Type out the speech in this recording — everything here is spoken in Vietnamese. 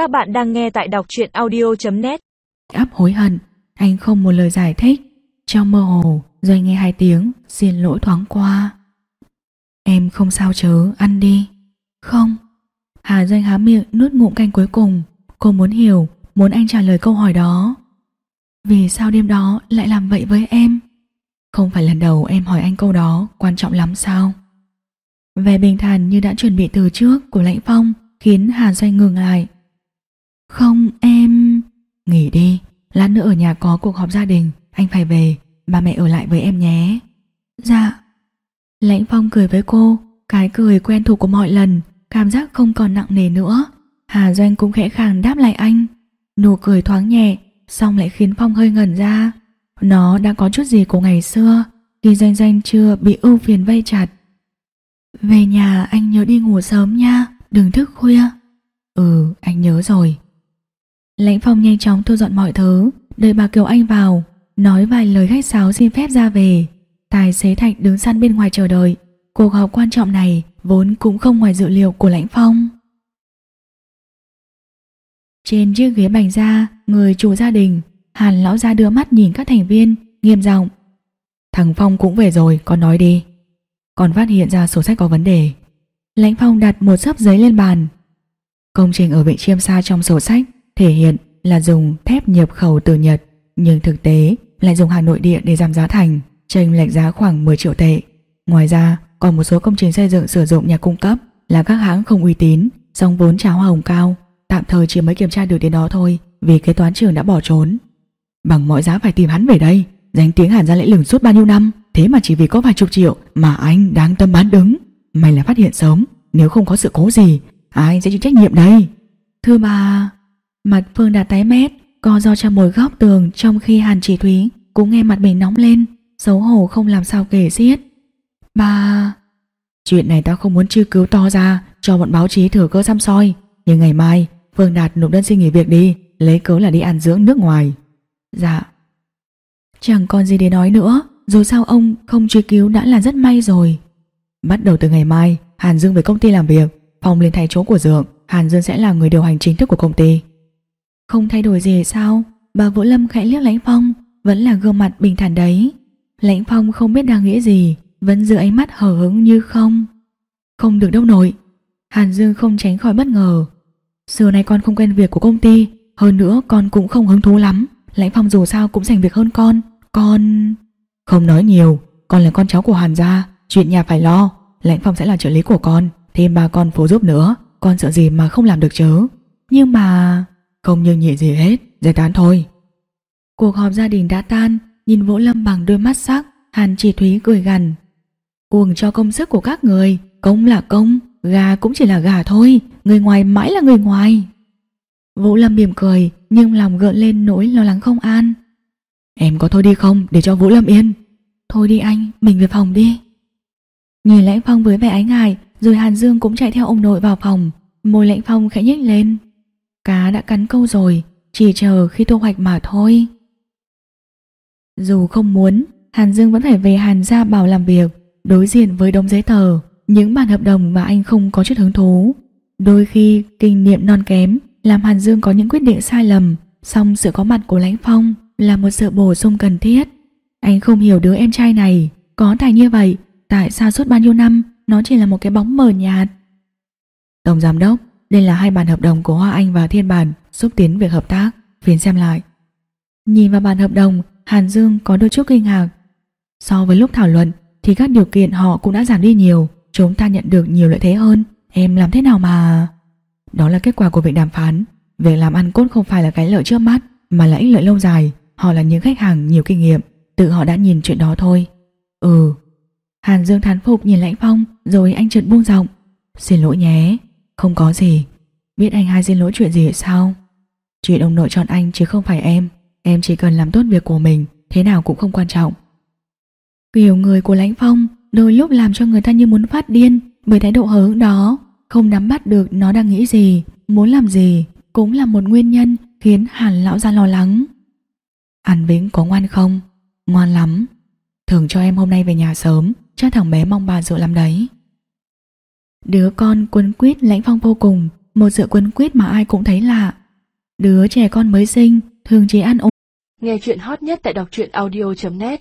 Các bạn đang nghe tại đọc truyện audio.net áp hối hận, anh không một lời giải thích. Trong mơ hồ, Doanh nghe hai tiếng, xin lỗi thoáng qua. Em không sao chớ, ăn đi. Không. Hà Doanh há miệng nuốt ngụm canh cuối cùng. Cô muốn hiểu, muốn anh trả lời câu hỏi đó. Vì sao đêm đó lại làm vậy với em? Không phải lần đầu em hỏi anh câu đó quan trọng lắm sao? Vẻ bình thản như đã chuẩn bị từ trước của Lãnh Phong khiến Hà Doanh ngừng lại. Không em... Nghỉ đi, lát nữa ở nhà có cuộc họp gia đình, anh phải về, ba mẹ ở lại với em nhé. Dạ. Lãnh Phong cười với cô, cái cười quen thuộc của mọi lần, cảm giác không còn nặng nề nữa. Hà Doanh cũng khẽ khàng đáp lại anh. Nụ cười thoáng nhẹ, xong lại khiến Phong hơi ngẩn ra. Nó đã có chút gì của ngày xưa, khi Doanh Doanh chưa bị ưu phiền vây chặt. Về nhà anh nhớ đi ngủ sớm nha, đừng thức khuya. Ừ, anh nhớ rồi. Lãnh Phong nhanh chóng thu dọn mọi thứ, đợi bà Kiều Anh vào, nói vài lời khách sáo xin phép ra về. Tài xế Thạch đứng săn bên ngoài chờ đợi. Cuộc họp quan trọng này vốn cũng không ngoài dự liệu của Lãnh Phong. Trên chiếc ghế bành da, người chủ gia đình, Hàn lão gia đưa mắt nhìn các thành viên, nghiêm giọng. Thằng Phong cũng về rồi, con nói đi. Con phát hiện ra sổ sách có vấn đề. Lãnh Phong đặt một sấp giấy lên bàn. Công trình ở Vịnh Chiêm Sa trong sổ sách thể hiện là dùng thép nhập khẩu từ Nhật, nhưng thực tế lại dùng hàng nội địa để giảm giá thành, chênh lệch giá khoảng 10 triệu tệ. Ngoài ra, còn một số công trình xây dựng sử dụng nhà cung cấp là các hãng không uy tín, dòng vốn trả hoa hồng cao, tạm thời chỉ mới kiểm tra được đến đó thôi, vì kế toán trưởng đã bỏ trốn. Bằng mọi giá phải tìm hắn về đây, danh tiếng Hàn ra lễ lừng suốt bao nhiêu năm, thế mà chỉ vì có vài chục triệu mà anh đang tâm bán đứng. May là phát hiện sớm, nếu không có sự cố gì, ai sẽ chịu trách nhiệm đây? Thưa bà, Mặt Phương đã tái mét, co do trong một góc tường trong khi Hàn Chỉ Thúy cũng nghe mặt mình nóng lên, xấu hổ không làm sao kể xiết. Bà... Chuyện này tao không muốn truy cứu to ra cho bọn báo chí thừa cơ xăm soi, nhưng ngày mai Phương Đạt nộp đơn xin nghỉ việc đi, lấy cớ là đi ăn dưỡng nước ngoài. Dạ. Chẳng còn gì để nói nữa, dù sao ông không truy cứu đã là rất may rồi. Bắt đầu từ ngày mai, Hàn Dương về công ty làm việc, phòng lên thay chỗ của Dượng, Hàn Dương sẽ là người điều hành chính thức của công ty. Không thay đổi gì sao? Bà Vũ Lâm khẽ liếc Lãnh Phong, Vẫn là gương mặt bình thản đấy. Lãnh Phong không biết đang nghĩ gì, Vẫn giữ ánh mắt hờ hứng như không. Không được đâu nội. Hàn Dương không tránh khỏi bất ngờ. Xưa nay con không quen việc của công ty, Hơn nữa con cũng không hứng thú lắm. Lãnh Phong dù sao cũng giành việc hơn con. Con... Không nói nhiều, Con là con cháu của Hàn gia, Chuyện nhà phải lo. Lãnh Phong sẽ là trợ lý của con, Thêm ba con phố giúp nữa. Con sợ gì mà không làm được chớ Nhưng mà... Không như nhị gì hết, giải tán thôi. Cuộc họp gia đình đã tan, nhìn Vũ Lâm bằng đôi mắt sắc, Hàn Chỉ Thúy cười gằn. Cuồng cho công sức của các người, công là công, gà cũng chỉ là gà thôi, người ngoài mãi là người ngoài. Vũ Lâm mỉm cười, nhưng lòng gợn lên nỗi lo lắng không an. Em có thôi đi không để cho Vũ Lâm yên? Thôi đi anh, mình về phòng đi. Nhìn Lãnh Phong với vẻ ái ngại, rồi Hàn Dương cũng chạy theo ông nội vào phòng. Môi Lãnh Phong khẽ nhếch lên. Cá đã cắn câu rồi, chỉ chờ khi thu hoạch mà thôi. Dù không muốn, Hàn Dương vẫn phải về Hàn gia bảo làm việc, đối diện với đống giấy tờ, những bản hợp đồng mà anh không có chút hứng thú. Đôi khi kinh nghiệm non kém làm Hàn Dương có những quyết định sai lầm, song sự có mặt của Lãnh Phong là một sự bổ sung cần thiết. Anh không hiểu đứa em trai này, có tài như vậy, tại sao suốt bao nhiêu năm nó chỉ là một cái bóng mờ nhạt. Tổng giám đốc, đây là hai bản hợp đồng của Hoa Anh và Thiên Bản xúc tiến việc hợp tác, phiến xem lại. Nhìn vào bản hợp đồng, Hàn Dương có đôi chút kinh ngạc. So với lúc thảo luận thì các điều kiện họ cũng đã giảm đi nhiều, chúng ta nhận được nhiều lợi thế hơn, em làm thế nào mà... Đó là kết quả của việc đàm phán, việc làm ăn cốt không phải là cái lợi trước mắt, mà là ích lợi lâu dài, họ là những khách hàng nhiều kinh nghiệm, tự họ đã nhìn chuyện đó thôi. Ừ. Hàn Dương thán phục nhìn Lãnh Phong, rồi anh chợt buông giọng. Xin lỗi nhé, không có gì. Biết anh hai xin lỗi chuyện gì sao? Chuyện ông nội chọn anh chứ không phải em. Em chỉ cần làm tốt việc của mình, Thế nào cũng không quan trọng. Kiểu người của Lãnh Phong Đôi lúc làm cho người ta như muốn phát điên Bởi thái độ hớ đó, Không nắm bắt được nó đang nghĩ gì, Muốn làm gì, Cũng là một nguyên nhân Khiến hàn lão ra lo lắng. Hàn Vĩnh có ngoan không? Ngoan lắm. Thường cho em hôm nay về nhà sớm, Chắc thằng bé mong bà dỗ lắm đấy. Đứa con quấn quýt lãnh phong vô cùng, Một sự quấn quýt mà ai cũng thấy lạ Đứa trẻ con mới sinh, Thường chỉ ăn ổn. Nghe chuyện hot nhất tại đọc truyện audio.net